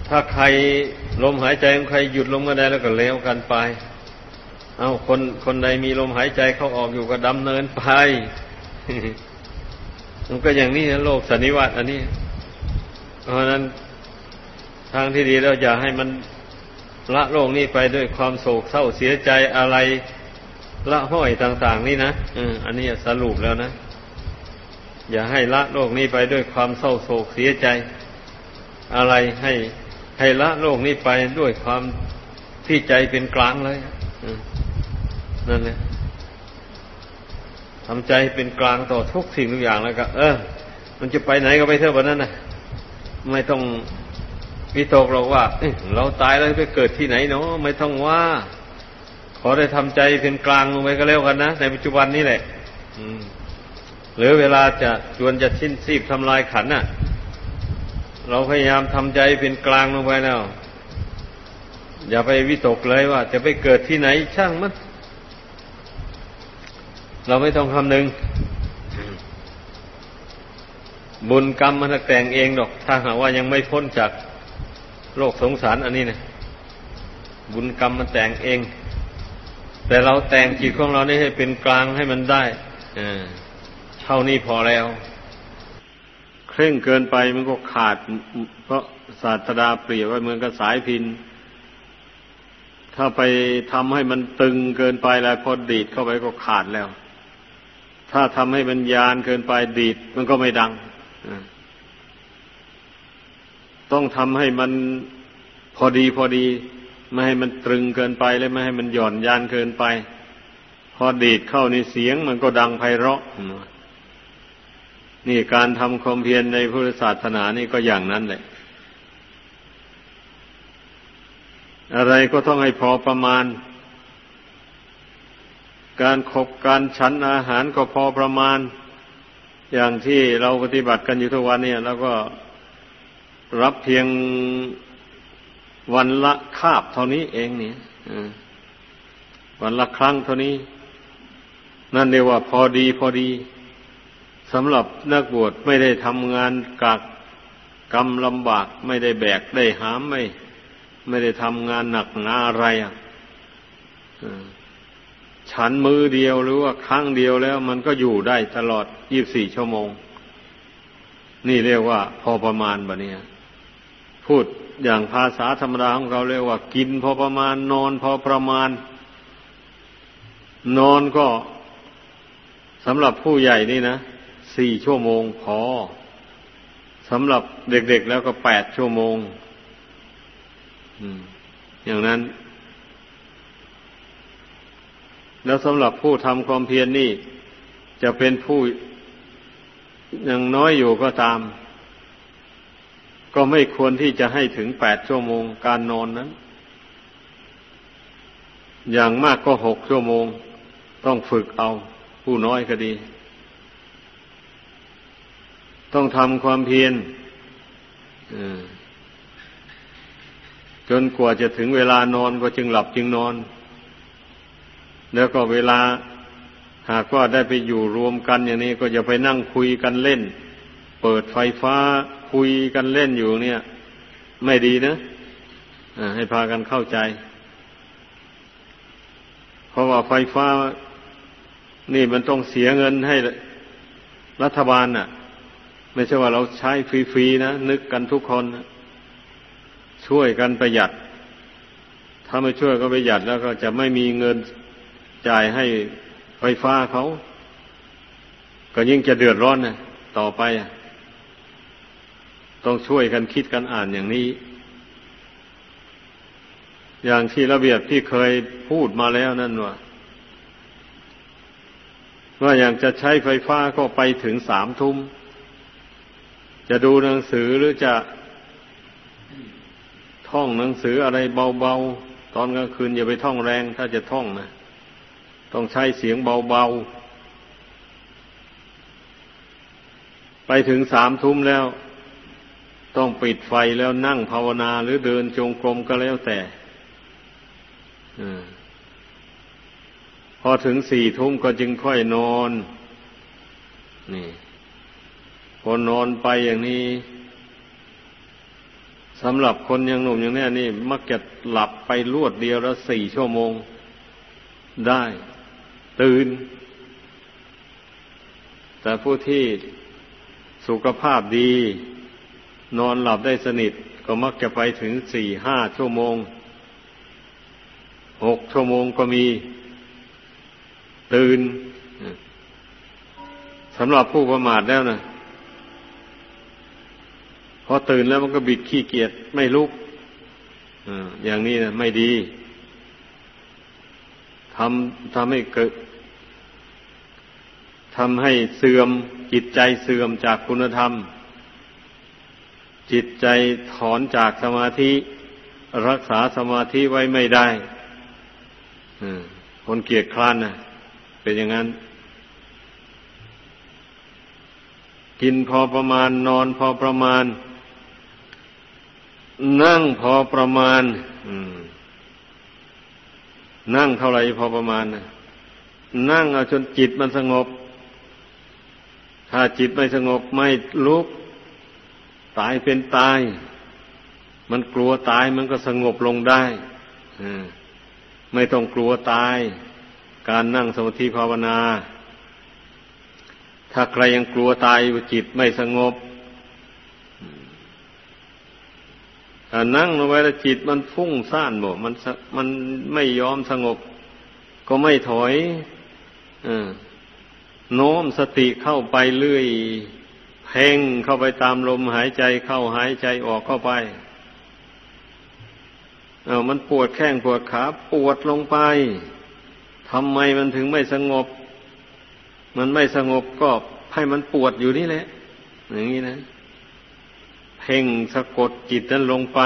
ถ้าใครลมหายใจของใครหยุดลงมาได้แล้วก็เล้วกันไป เอาคนคนใดมีลมหายใจเข้าออกอยู่ก็ดำเนินไป มันก็อย่างนี้นะโลกสันนิวัตอันนี้ เพราะนั้นทางที่ดีเราอย่าให้มันละโลกนี้ไปด้วยความโศกเศร้าเสียใจอะไรละห้อยต่าง ๆ นี่นะอันนี้สรุปแล้วนะ อย่าให้ละโลกนี้ไปด้วยความเศร้าโศกเสียใจ อะไรให้ให้ละโลกนี้ไปด้วยความที่ใจเป็นกลางเลย นั่นแหละทำใจเป็นกลางต่อทุกสิ่งทุกอย่างแล้วก็ เออ มันจะไปไหนก็ไปเถอะวันนั้นนะไม่ต้องวิตกหรอกว่าเราตายแล้วไปเกิดที่ไหนเนาะไม่ต้องว่า ขอได้ทำใจเป็นกลางลงไปก็แล้วกันนะในปัจจุบันนี้แหละหรือเวลาจะจวนจะชิ้นซีบทำลายขันน่ะ เราพยายามทำใจเป็นกลางลงไปแล้วอย่าไปวิตกเลยว่า จะไปเกิดที่ไหนช่างมัน เราไม่ต้องคำนึง บุญกรรมมันแต่งเองดอก ถ้าหากว่ายังไม่พ้นจากโลกสงสารอันนี้นะบุญกรรมมันแต่งเอง แต่เราแต่งจิตของเรานี่ให้เป็นกลางให้มันได้เท่านี้พอแล้ว เคร่งเกินไปมันก็ขาด เพราะศาสตราเปรียบไว้เหมือนกับสายพิน ถ้าไปทำให้มันตึงเกินไปแล้วพอดีดเข้าไปก็ขาดแล้ว ถ้าทำให้มันยานเกินไปดีดมันก็ไม่ดัง ต้องทำให้มันพอดีพอดี ไม่ให้มันตรึงเกินไปและไม่ให้มันหย่อนยานเกินไป พอดีดเข้าในเสียงมันก็ดังไพเราะนี่การทำความเพียรในพุทธศาสนานี่ก็อย่างนั้นแหละ อะไรก็ต้องให้พอประมาณ การขบการฉันอาหารก็พอประมาณ อย่างที่เราปฏิบัติกันอยู่ทุกวันเนี่ยแล้วก็รับเพียงวันละคาบเท่านี้เองเนี่ยวันละครั้งเท่านี้ นั่นเรียกว่าพอดีพอดีสำหรับนักบวชไม่ได้ทำงานกักกรรมลำบากไม่ได้แบกได้หามไม่ ไม่ได้ทำงานหนักหนาอะไรอะ ฉันมือเดียวหรือว่าครั้งเดียวแล้ว มันก็อยู่ได้ตลอดยี่บสี่ชั่วโมง นี่เรียกว่า พอประมาณบะเนี่ย พูดอย่างภาษาธรรมดาของเราเรียกว่า กินพอประมาณ นอนพอประมาณ นอนก็สำหรับผู้ใหญ่นี่นะสี่ชั่วโมงพอสำหรับเด็กๆแล้วก็แปดชั่วโมงอย่างนั้น แล้วสำหรับผู้ทำความเพียรนนี่ จะเป็นผู้ยังน้อยอยู่ก็ตาม ก็ไม่ควรที่จะให้ถึงแปดชั่วโมงการนอนนั้น อย่างมากก็หกชั่วโมง ต้องฝึกเอา ผู้น้อยก็ดี ต้องทำความเพียรจนกว่าจะถึงเวลานอนก็จึงหลับจึงนอน แล้วก็เวลาหากว่าได้ไปอยู่รวมกันอย่างนี้ก็จะไปนั่งคุยกันเล่น เปิดไฟฟ้าคุยกันเล่นอยู่เนี่ย ไม่ดีนะให้พากันเข้าใจ เพราะว่าไฟฟ้า นี่มันต้องเสียเงินให้รัฐบาลน่ะ ไม่ใช่ว่าเราใช้ฟรีๆนะนึกกันทุกคน ช่วยกันประหยัด ถ้าไม่ช่วยก็ประหยัดแล้วก็จะไม่มีเงิน จ่ายให้ไฟฟ้าเขา ก็ยิ่งจะเดือดร้อนนะต่อไป ต้องช่วยกันคิดกันอ่านอย่างนี้ อย่างที่ระเบียบที่เคยพูดมาแล้วนั่นว่าว่าอย่างจะใช้ไฟฟ้าก็ไปถึงสามทุ่ม จะดูหนังสือหรือจะท่องหนังสืออะไรเบาๆ ตอนกลางคืนอย่าไปท่องแรงถ้าจะท่องนะ ต้องใช้เสียงเบาๆ ไปถึงสามทุ่มแล้ว ต้องปิดไฟแล้วนั่งภาวนาหรือเดินจงกรมก็แล้วแต่พอถึงสี่ทุ่มก็จึงค่อยนอน นี่พอนอนไปอย่างนี้สำหรับคนยังหนุ่มอย่างนี้นี่ มักจะหลับไปรวดเดียวแล้วสี่ชั่วโมง ได้ ตื่น แต่ผู้ที่สุขภาพดี นอนหลับได้สนิท ก็มักจะไปถึงสี่ห้าชั่วโมงหกชั่วโมงก็มี ตื่นสำหรับผู้ประมาทแล้วนะพอตื่นแล้วมันก็บิดขี้เกียจไม่ลุกอย่างนี้นะไม่ดีทำทำให้เกิด ทำให้เสื่อมจิตใจเสื่อมจากคุณธรรม จิตใจถอนจากสมาธิ รักษาสมาธิไว้ไม่ได้คนเกียจคร้านนะเป็นอย่างนั้น กินพอประมาณนอนพอประมาณ นั่งพอประมาณนั่งเท่าไหร่พอประมาณนะนั่งเอาจนจิตมันสงบ ถ้าจิตไม่สงบไม่ลุก ตายเป็นตาย มันกลัวตายมันก็สงบลงได้ไม่ต้องกลัวตาย การนั่งสมาธิภาวนา ถ้าใครยังกลัวตายจิตไม่สงบถ้านั่งลงไปแล้วจิตมันฟุ้งซ่านบ่ มันมันไม่ยอมสงบ ก็ไม่ถอยอ โน้มสติเข้าไปเรื่อยเพ่งเข้าไปตามลมหายใจเข้าหายใจออกเข้าไป เออมันปวดแข้งปวดขาปวดลงไปทำไมมันถึงไม่สงบ มันไม่สงบก็ให้มันปวดอยู่นี่แหละ อย่างนี้นะเพ่งสะกดจิตนั้นลงไป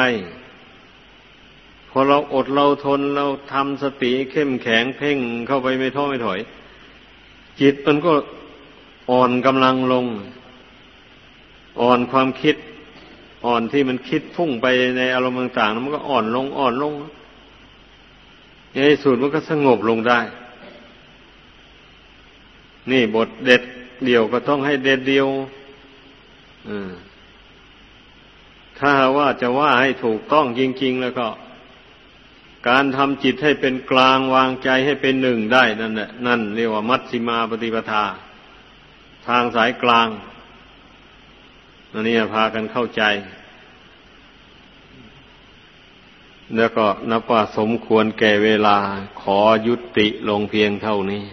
พอเราอดเราทนเราทำสติเข้มแข็งเพ่งเข้าไปไม่ท้อไม่ถอย จิตมันก็อ่อนกำลังลง อ่อนความคิด อ่อนที่มันคิดพุ่งไปในอารมณ์ต่างๆมันก็อ่อนลงอ่อนลงในสุดมันก็สงบลงได้ นี่บทเด็ดเดียวก็ต้องให้เด็ดเดียวถ้าว่าจะว่าให้ถูกต้องจริง ๆ แล้วก็ การทำจิตให้เป็นกลางวางใจให้เป็นหนึ่งได้นั่นแหละนั่นเรียกว่ามัชฌิมาปฏิปทา ทางสายกลางอันนี้พากันเข้าใจ แล้วก็นับว่าสมควรแก่เวลาขอยุติลงเพียงเท่านี้